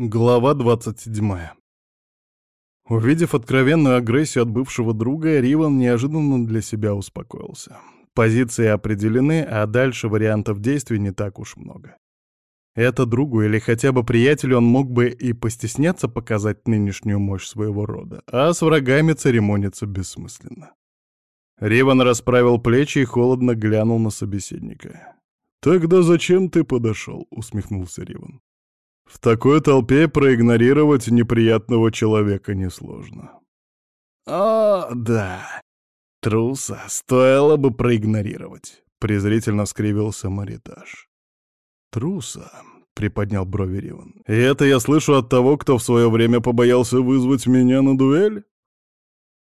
Глава 27. Увидев откровенную агрессию от бывшего друга, Риван неожиданно для себя успокоился. Позиции определены, а дальше вариантов действий не так уж много. Это другу или хотя бы приятелю он мог бы и постесняться показать нынешнюю мощь своего рода, а с врагами церемониться бессмысленно. Риван расправил плечи и холодно глянул на собеседника. «Тогда зачем ты подошел?» — усмехнулся Риван. В такой толпе проигнорировать неприятного человека несложно. «О, да, труса стоило бы проигнорировать», — презрительно скривился Маритаж. «Труса», — приподнял брови Риван. «И это я слышу от того, кто в свое время побоялся вызвать меня на дуэль?»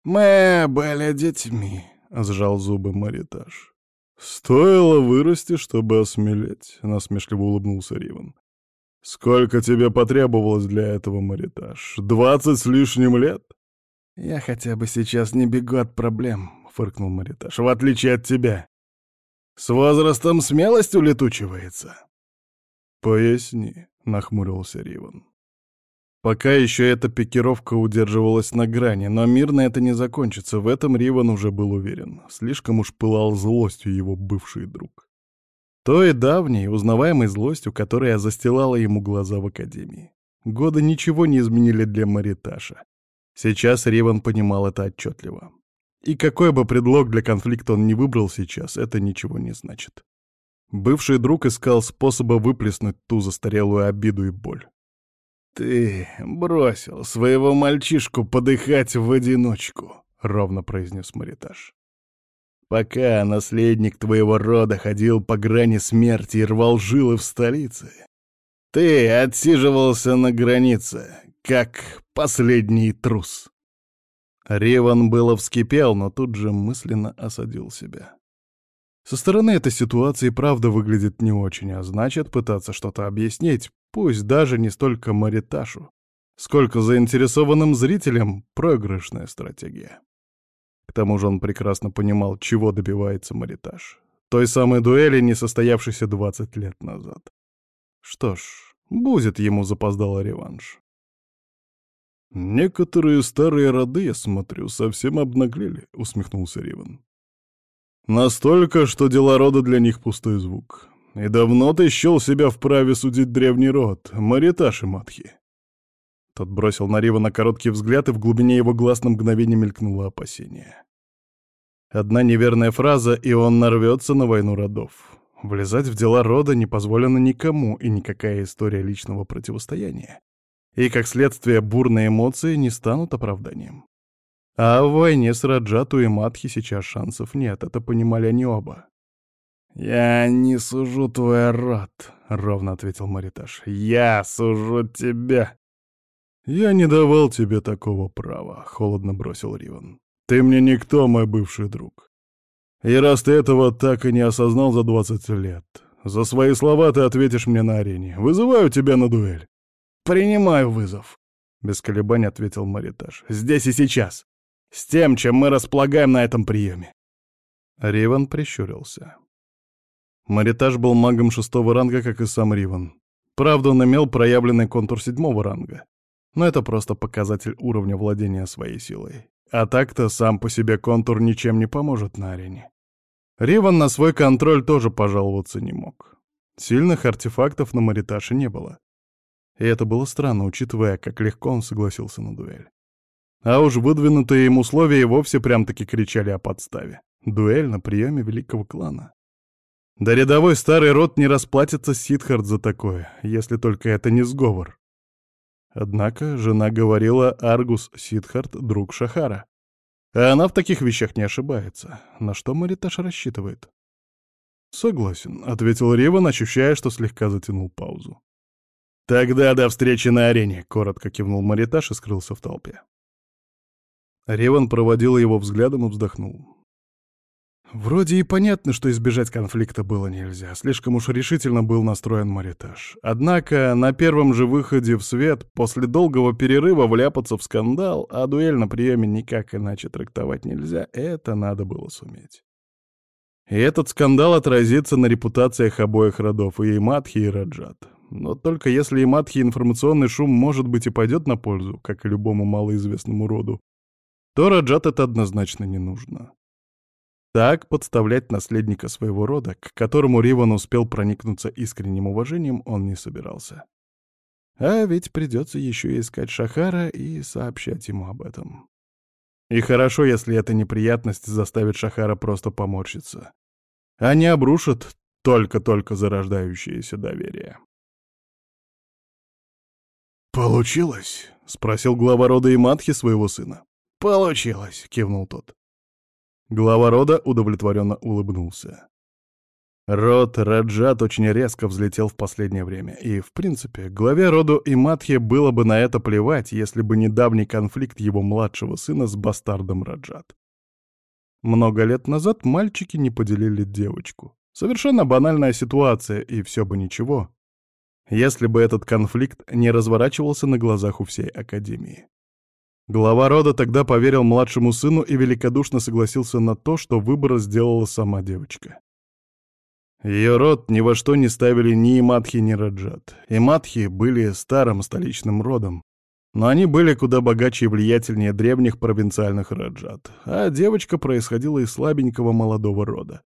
«Мы были детьми», — сжал зубы Маритаж. «Стоило вырасти, чтобы осмелеть», — насмешливо улыбнулся Риван. «Сколько тебе потребовалось для этого, Маритаж? Двадцать с лишним лет?» «Я хотя бы сейчас не бегу от проблем», — фыркнул Маритаж, — «в отличие от тебя. С возрастом смелость улетучивается». «Поясни», — нахмурился Риван. Пока еще эта пикировка удерживалась на грани, но мирно это не закончится, в этом Риван уже был уверен. Слишком уж пылал злостью его бывший друг. Той давней, узнаваемой злостью, которая застилала ему глаза в академии. Годы ничего не изменили для Мариташа. Сейчас Риван понимал это отчетливо. И какой бы предлог для конфликта он не выбрал сейчас, это ничего не значит. Бывший друг искал способа выплеснуть ту застарелую обиду и боль. «Ты бросил своего мальчишку подыхать в одиночку», — ровно произнес Мариташ пока наследник твоего рода ходил по грани смерти и рвал жилы в столице. Ты отсиживался на границе, как последний трус. Реван было вскипел, но тут же мысленно осадил себя. Со стороны эта ситуация и правда выглядит не очень, а значит, пытаться что-то объяснить, пусть даже не столько Мариташу, сколько заинтересованным зрителям, проигрышная стратегия. К тому же он прекрасно понимал, чего добивается Маритаж. Той самой дуэли, не состоявшейся 20 лет назад. Что ж, будет ему запоздало реванш. «Некоторые старые роды, я смотрю, совсем обнаглели», — усмехнулся Риван. «Настолько, что дела рода для них пустой звук. И давно ты счел себя вправе судить древний род, Мариташ и Матхи». Тот бросил на Ривана короткий взгляд, и в глубине его глаз на мгновение мелькнуло опасение. Одна неверная фраза, и он нарвется на войну родов. Влезать в дела рода не позволено никому, и никакая история личного противостояния. И, как следствие, бурные эмоции не станут оправданием. А в войне с Раджату и Матхи сейчас шансов нет, это понимали они оба. «Я не сужу твой род», — ровно ответил Мариташ. «Я сужу тебя». «Я не давал тебе такого права», — холодно бросил Риван. «Ты мне никто, мой бывший друг. И раз ты этого так и не осознал за двадцать лет, за свои слова ты ответишь мне на арене. Вызываю тебя на дуэль». «Принимаю вызов», — без колебаний ответил Маритаж. «Здесь и сейчас. С тем, чем мы располагаем на этом приеме». Риван прищурился. Маритаж был магом шестого ранга, как и сам Риван. Правда, он имел проявленный контур седьмого ранга но это просто показатель уровня владения своей силой. А так-то сам по себе контур ничем не поможет на арене. Риван на свой контроль тоже пожаловаться не мог. Сильных артефактов на Мариташе не было. И это было странно, учитывая, как легко он согласился на дуэль. А уж выдвинутые им условия и вовсе прям-таки кричали о подставе. Дуэль на приеме великого клана. Да рядовой старый род не расплатится Сидхард за такое, если только это не сговор. Однако жена говорила Аргус Сидхарт — друг Шахара. А она в таких вещах не ошибается. На что Мариташ рассчитывает? «Согласен», — ответил Риван, ощущая, что слегка затянул паузу. «Тогда до встречи на арене», — коротко кивнул Мариташ и скрылся в толпе. Реван проводил его взглядом и вздохнул. Вроде и понятно, что избежать конфликта было нельзя. Слишком уж решительно был настроен Маритаж. Однако на первом же выходе в свет, после долгого перерыва вляпаться в скандал, а дуэль на приеме никак иначе трактовать нельзя, это надо было суметь. И этот скандал отразится на репутациях обоих родов, и Матхи, и Раджат. Но только если и матхи информационный шум может быть и пойдет на пользу, как и любому малоизвестному роду, то Раджат это однозначно не нужно. Так подставлять наследника своего рода, к которому Риван успел проникнуться искренним уважением, он не собирался. А ведь придется еще искать Шахара и сообщать ему об этом. И хорошо, если эта неприятность заставит Шахара просто поморщиться, а не обрушит только-только зарождающееся доверие. «Получилось?» — спросил глава рода Иматхи своего сына. «Получилось», — кивнул тот. Глава рода удовлетворенно улыбнулся. Род Раджат очень резко взлетел в последнее время, и, в принципе, главе роду Иматхи было бы на это плевать, если бы недавний конфликт его младшего сына с бастардом Раджат. Много лет назад мальчики не поделили девочку. Совершенно банальная ситуация, и все бы ничего, если бы этот конфликт не разворачивался на глазах у всей Академии. Глава рода тогда поверил младшему сыну и великодушно согласился на то, что выбор сделала сама девочка. Ее род ни во что не ставили ни Иматхи, ни Раджат. Иматхи были старым столичным родом, но они были куда богаче и влиятельнее древних провинциальных Раджат, а девочка происходила из слабенького молодого рода.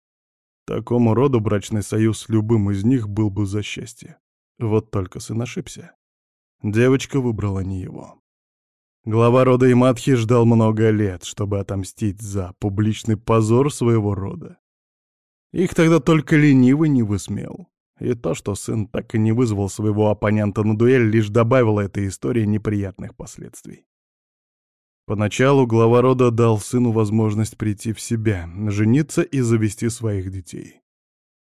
Такому роду брачный союз с любым из них был бы за счастье. Вот только сын ошибся. Девочка выбрала не его. Глава рода Иматхи ждал много лет, чтобы отомстить за публичный позор своего рода. Их тогда только ленивый не высмел. И то, что сын так и не вызвал своего оппонента на дуэль, лишь добавило этой истории неприятных последствий. Поначалу глава рода дал сыну возможность прийти в себя, жениться и завести своих детей.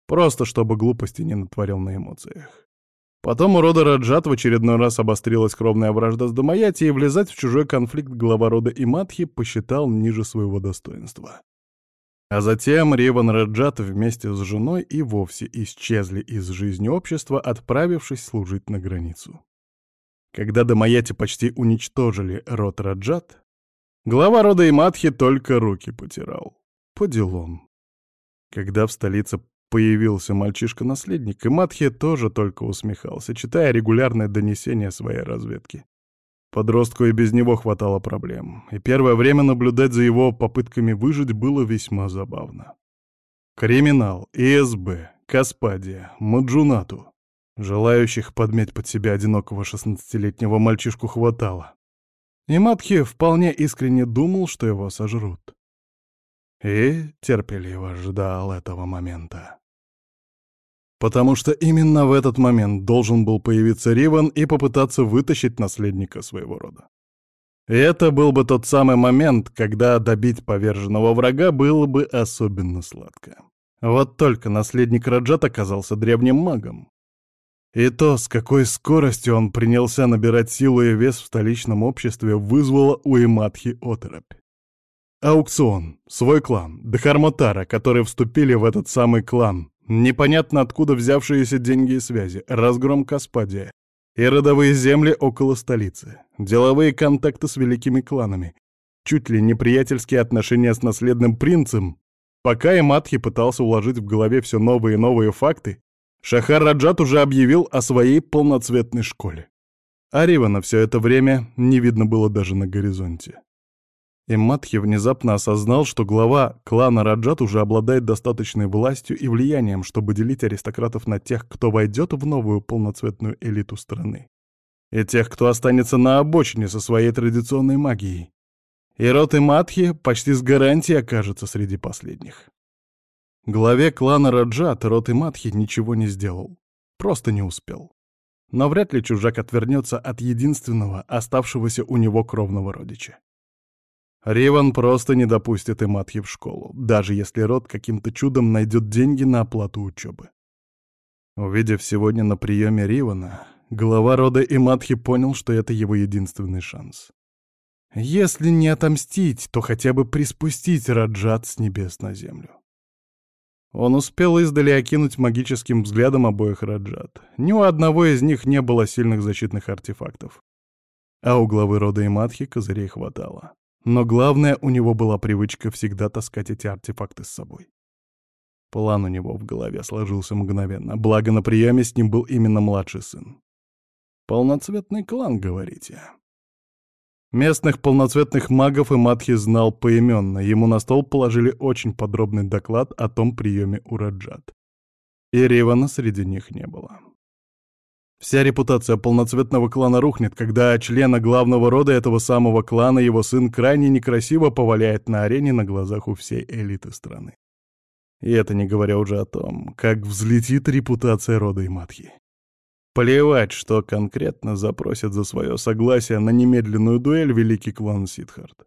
Просто чтобы глупости не натворил на эмоциях. Потом у рода Раджат в очередной раз обострилась кровная вражда с Дамаяти, и влезать в чужой конфликт глава рода Иматхи посчитал ниже своего достоинства. А затем Риван Раджат вместе с женой и вовсе исчезли из жизни общества, отправившись служить на границу. Когда Дамаяти почти уничтожили род Раджат, глава рода Иматхи только руки потирал. По делам. Когда в столице появился мальчишка-наследник, Иматхи тоже только усмехался, читая регулярные донесения своей разведки. Подростку и без него хватало проблем, и первое время наблюдать за его попытками выжить было весьма забавно. Криминал, ИСБ, Каспадия, Маджунату. Желающих подметь под себя одинокого шестнадцатилетнего мальчишку хватало. И Матхи вполне искренне думал, что его сожрут. И терпеливо ждал этого момента. Потому что именно в этот момент должен был появиться Риван и попытаться вытащить наследника своего рода. И это был бы тот самый момент, когда добить поверженного врага было бы особенно сладко. Вот только наследник Раджат оказался древним магом. И то, с какой скоростью он принялся набирать силу и вес в столичном обществе, вызвало у Иматхи оторопь. Аукцион, свой клан, Дахармотара, которые вступили в этот самый клан, Непонятно откуда взявшиеся деньги и связи, разгром Каспадия и родовые земли около столицы, деловые контакты с великими кланами, чуть ли не приятельские отношения с наследным принцем. Пока Иматхи пытался уложить в голове все новые и новые факты, Шахар Раджат уже объявил о своей полноцветной школе. А Ривана все это время не видно было даже на горизонте. И внезапно осознал, что глава клана Раджат уже обладает достаточной властью и влиянием, чтобы делить аристократов на тех, кто войдет в новую полноцветную элиту страны, и тех, кто останется на обочине со своей традиционной магией. И род Матхи почти с гарантией окажется среди последних. Главе клана Раджат род Матхи ничего не сделал. Просто не успел. Но вряд ли чужак отвернется от единственного оставшегося у него кровного родича. Риван просто не допустит Иматхи в школу, даже если род каким-то чудом найдет деньги на оплату учебы. Увидев сегодня на приеме Ривана, глава рода Иматхи понял, что это его единственный шанс. Если не отомстить, то хотя бы приспустить Раджат с небес на землю. Он успел издали окинуть магическим взглядом обоих Раджат. Ни у одного из них не было сильных защитных артефактов. А у главы рода Иматхи козырей хватало. Но главное, у него была привычка всегда таскать эти артефакты с собой. План у него в голове сложился мгновенно, благо на приеме с ним был именно младший сын. «Полноцветный клан, говорите?» Местных полноцветных магов и матхи знал поименно, ему на стол положили очень подробный доклад о том приеме у Раджат. И Ривана среди них не было. Вся репутация полноцветного клана рухнет, когда члена главного рода этого самого клана его сын крайне некрасиво поваляет на арене на глазах у всей элиты страны. И это не говоря уже о том, как взлетит репутация рода и матхи. Плевать, что конкретно запросит за свое согласие на немедленную дуэль великий клан Сидхарт.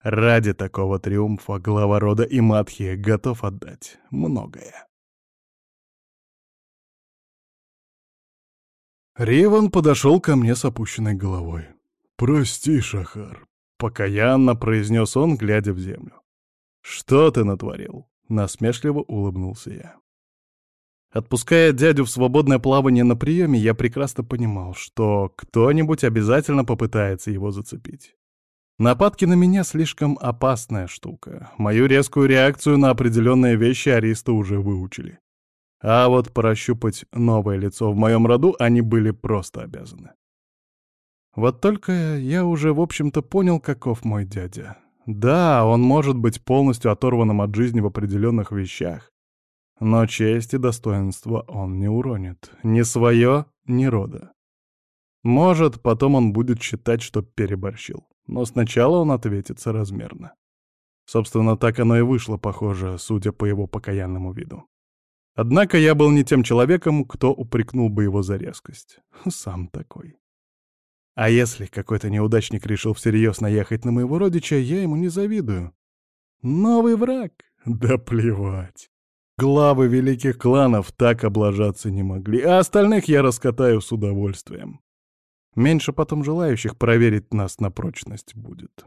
Ради такого триумфа глава рода и матхи готов отдать многое. Риван подошел ко мне с опущенной головой. «Прости, Шахар», — покаянно произнес он, глядя в землю. «Что ты натворил?» — насмешливо улыбнулся я. Отпуская дядю в свободное плавание на приеме, я прекрасно понимал, что кто-нибудь обязательно попытается его зацепить. Нападки на меня слишком опасная штука. Мою резкую реакцию на определенные вещи аристы уже выучили. А вот прощупать новое лицо в моем роду они были просто обязаны. Вот только я уже, в общем-то, понял, каков мой дядя. Да, он может быть полностью оторванным от жизни в определенных вещах, но честь и достоинство он не уронит. Ни свое, ни рода. Может, потом он будет считать, что переборщил. Но сначала он ответит соразмерно. Собственно, так оно и вышло, похоже, судя по его покаянному виду. Однако я был не тем человеком, кто упрекнул бы его за резкость. Сам такой. А если какой-то неудачник решил всерьез наехать на моего родича, я ему не завидую. Новый враг? Да плевать. Главы великих кланов так облажаться не могли, а остальных я раскатаю с удовольствием. Меньше потом желающих проверить нас на прочность будет.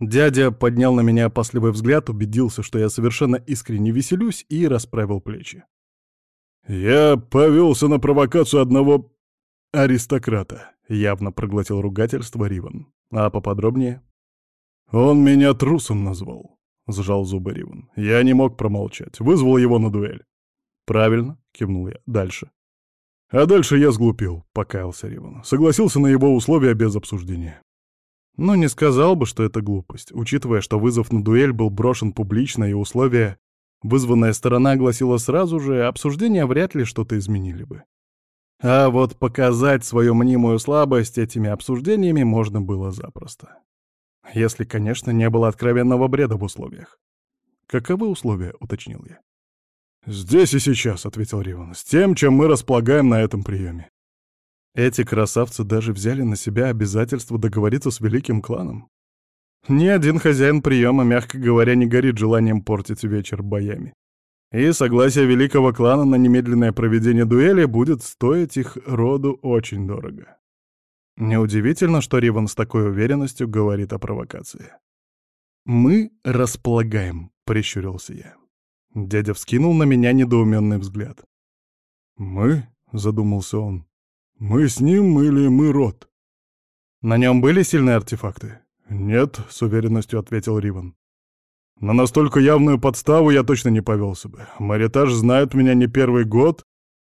Дядя поднял на меня опасливый взгляд, убедился, что я совершенно искренне веселюсь, и расправил плечи. «Я повелся на провокацию одного аристократа», — явно проглотил ругательство Риван. «А поподробнее?» «Он меня трусом назвал. — сжал зубы Риван. Я не мог промолчать. Вызвал его на дуэль. «Правильно», — кивнул я. «Дальше». «А дальше я сглупил», — покаялся Риван. Согласился на его условия без обсуждения. Ну, не сказал бы, что это глупость, учитывая, что вызов на дуэль был брошен публично, и условия, вызванная сторона огласила сразу же, обсуждения вряд ли что-то изменили бы. А вот показать свою мнимую слабость этими обсуждениями можно было запросто. Если, конечно, не было откровенного бреда в условиях. «Каковы условия?» — уточнил я. «Здесь и сейчас», — ответил Риван, — «с тем, чем мы располагаем на этом приеме». Эти красавцы даже взяли на себя обязательство договориться с великим кланом. Ни один хозяин приема, мягко говоря, не горит желанием портить вечер боями. И согласие великого клана на немедленное проведение дуэли будет стоить их роду очень дорого. Неудивительно, что Риван с такой уверенностью говорит о провокации. «Мы располагаем», — прищурился я. Дядя вскинул на меня недоуменный взгляд. «Мы?» — задумался он. «Мы с ним или мы род?» «На нем были сильные артефакты?» «Нет», — с уверенностью ответил Риван. «На настолько явную подставу я точно не повелся бы. Маритаж знает меня не первый год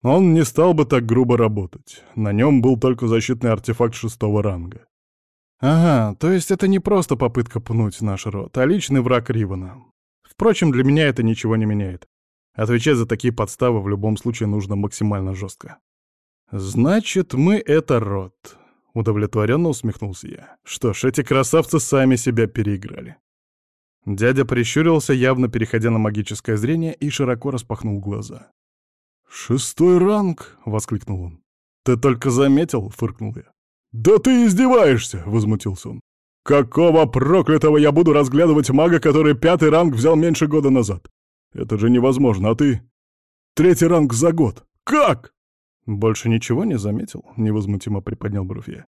он не стал бы так грубо работать. На нем был только защитный артефакт шестого ранга. Ага, то есть это не просто попытка пнуть наш род, а личный враг Ривана. Впрочем, для меня это ничего не меняет. Отвечать за такие подставы в любом случае нужно максимально жестко. «Значит, мы — это род», — удовлетворенно усмехнулся я. «Что ж, эти красавцы сами себя переиграли». Дядя прищурился, явно переходя на магическое зрение, и широко распахнул глаза. «Шестой ранг!» — воскликнул он. «Ты только заметил?» — фыркнул я. «Да ты издеваешься!» — возмутился он. «Какого проклятого я буду разглядывать мага, который пятый ранг взял меньше года назад? Это же невозможно, а ты... Третий ранг за год. Как?» «Больше ничего не заметил?» — невозмутимо приподнял бровь я.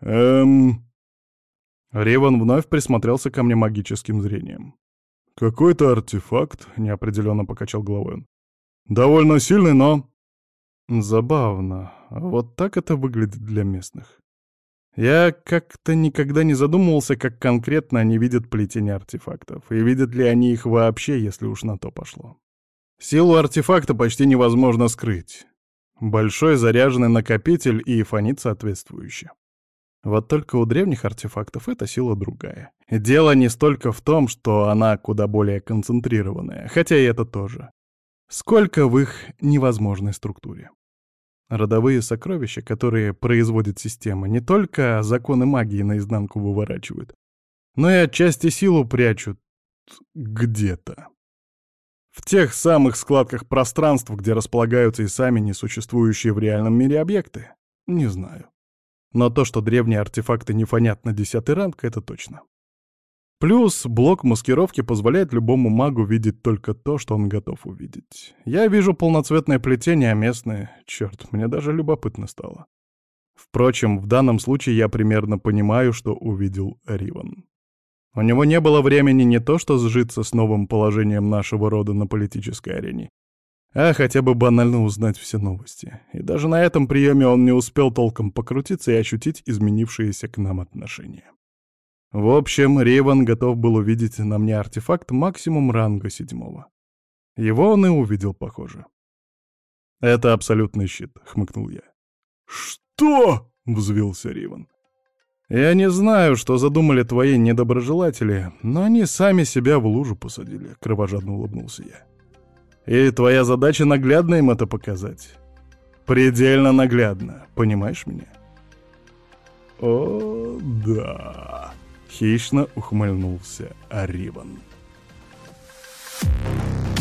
«Эм...» Реван вновь присмотрелся ко мне магическим зрением. «Какой-то артефакт», — неопределенно покачал головой он. Довольно сильный, но... Забавно. Вот так это выглядит для местных. Я как-то никогда не задумывался, как конкретно они видят плетение артефактов, и видят ли они их вообще, если уж на то пошло. Силу артефакта почти невозможно скрыть. Большой заряженный накопитель и фонит соответствующе. Вот только у древних артефактов эта сила другая. Дело не столько в том, что она куда более концентрированная, хотя и это тоже, сколько в их невозможной структуре. Родовые сокровища, которые производит система, не только законы магии наизнанку выворачивают, но и отчасти силу прячут где-то. В тех самых складках пространств, где располагаются и сами несуществующие в реальном мире объекты? Не знаю. Но то, что древние артефакты не фонят десятый ранг, это точно. Плюс блок маскировки позволяет любому магу видеть только то, что он готов увидеть. Я вижу полноцветное плетение, а местные... Черт, мне даже любопытно стало. Впрочем, в данном случае я примерно понимаю, что увидел Риван. У него не было времени не то что сжиться с новым положением нашего рода на политической арене, а хотя бы банально узнать все новости. И даже на этом приеме он не успел толком покрутиться и ощутить изменившиеся к нам отношения. В общем, Риван готов был увидеть на мне артефакт максимум ранга седьмого. Его он и увидел, похоже. «Это абсолютный щит», — хмыкнул я. «Что?» — взвился Риван. Я не знаю, что задумали твои недоброжелатели, но они сами себя в лужу посадили, — кровожадно улыбнулся я. И твоя задача наглядно им это показать. Предельно наглядно, понимаешь меня? О, да, — хищно ухмыльнулся Ариван. Thank